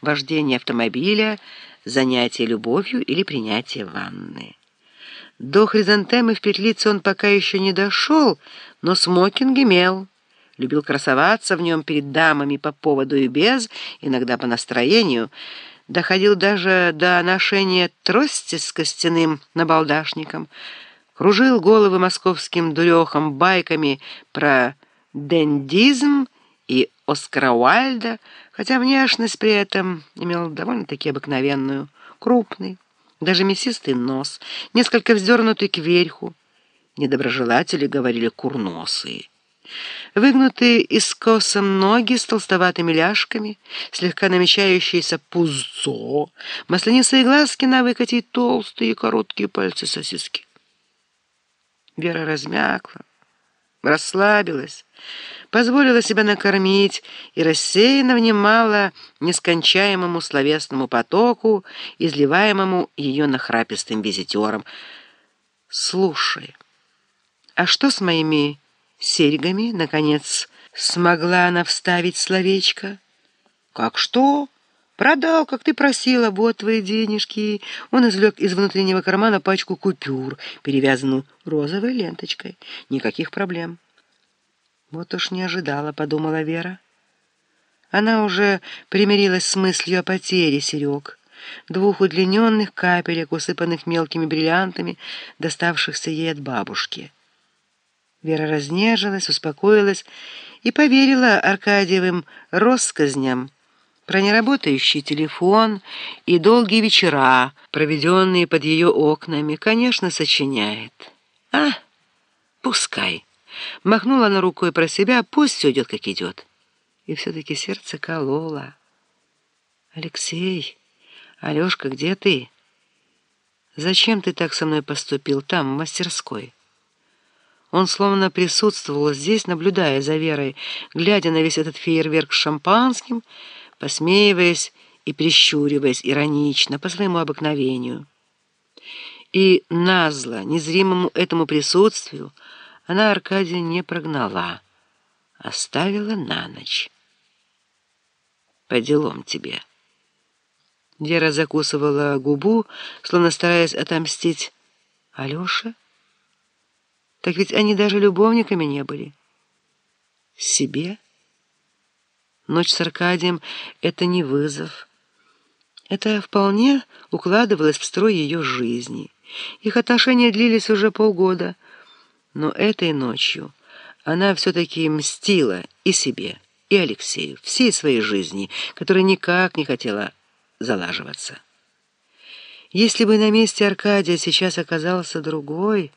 вождение автомобиля, занятие любовью или принятие ванны. До хризантемы в петлице он пока еще не дошел, но смокинг имел. Любил красоваться в нем перед дамами по поводу и без, иногда по настроению. Доходил даже до ношения трости с костяным набалдашником. Кружил головы московским дурехам байками про дендизм и Оскара Уальда, хотя внешность при этом имел довольно-таки обыкновенную, крупный, даже мясистый нос, несколько вздернутый кверху. Недоброжелатели говорили курносые. Выгнутые искосом ноги с толстоватыми ляжками, слегка намечающееся пузо, маслянистые глазки на выкате толстые короткие пальцы сосиски. Вера размякла, расслабилась, позволила себя накормить и рассеянно внимала нескончаемому словесному потоку, изливаемому ее нахрапистым визитером. «Слушай, а что с моими серьгами?» Наконец смогла она вставить словечко. «Как что?» «Продал, как ты просила, вот твои денежки». Он извлек из внутреннего кармана пачку купюр, перевязанную розовой ленточкой. Никаких проблем. Вот уж не ожидала, подумала Вера. Она уже примирилась с мыслью о потере Серег, двух удлиненных капелек, усыпанных мелкими бриллиантами, доставшихся ей от бабушки. Вера разнежилась, успокоилась и поверила Аркадьевым россказням про неработающий телефон и долгие вечера, проведенные под ее окнами, конечно, сочиняет. А, пускай. Махнула она рукой про себя, пусть все идет, как идет. И все-таки сердце кололо. «Алексей, Алешка, где ты? Зачем ты так со мной поступил там, в мастерской?» Он словно присутствовал здесь, наблюдая за Верой, глядя на весь этот фейерверк с шампанским, посмеиваясь и прищуриваясь иронично, по своему обыкновению. И назло, незримому этому присутствию, она Аркадия не прогнала, оставила на ночь. По делам тебе. Вера закусывала губу, словно стараясь отомстить. Алеша? Так ведь они даже любовниками не были. Себе? Ночь с Аркадием — это не вызов. Это вполне укладывалось в строй ее жизни. Их отношения длились уже полгода — но этой ночью она все-таки мстила и себе, и Алексею, всей своей жизни, которая никак не хотела залаживаться. Если бы на месте Аркадия сейчас оказался другой...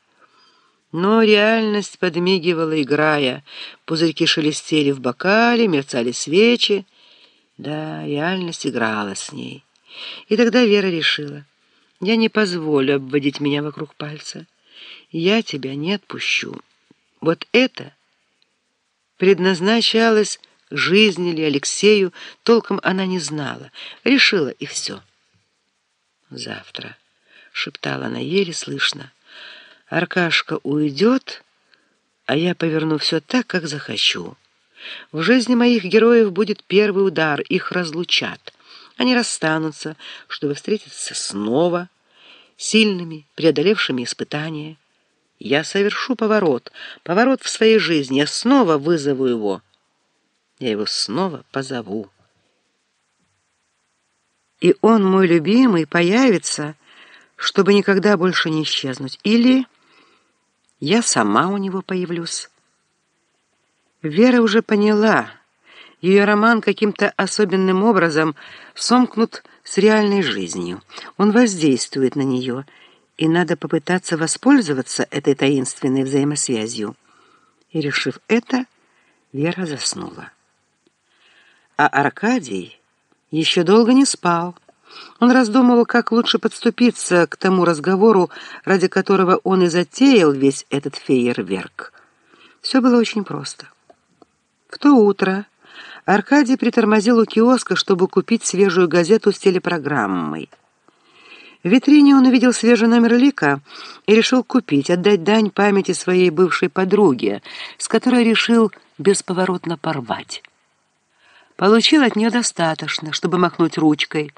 Но реальность подмигивала, играя. Пузырьки шелестели в бокале, мерцали свечи. Да, реальность играла с ней. И тогда Вера решила, я не позволю обводить меня вокруг пальца я тебя не отпущу. Вот это предназначалось жизни ли Алексею, толком она не знала. Решила, и все. «Завтра», — шептала она еле слышно, — «Аркашка уйдет, а я поверну все так, как захочу. В жизни моих героев будет первый удар, их разлучат. Они расстанутся, чтобы встретиться снова, сильными, преодолевшими испытания». Я совершу поворот, поворот в своей жизни. Я снова вызову его. Я его снова позову. И он, мой любимый, появится, чтобы никогда больше не исчезнуть. Или я сама у него появлюсь. Вера уже поняла. Ее роман каким-то особенным образом сомкнут с реальной жизнью. Он воздействует на нее — и надо попытаться воспользоваться этой таинственной взаимосвязью. И, решив это, Вера заснула. А Аркадий еще долго не спал. Он раздумывал, как лучше подступиться к тому разговору, ради которого он и затеял весь этот фейерверк. Все было очень просто. В то утро Аркадий притормозил у киоска, чтобы купить свежую газету с телепрограммой. В витрине он увидел свежий номер Лика и решил купить, отдать дань памяти своей бывшей подруге, с которой решил бесповоротно порвать. Получил от нее достаточно, чтобы махнуть ручкой,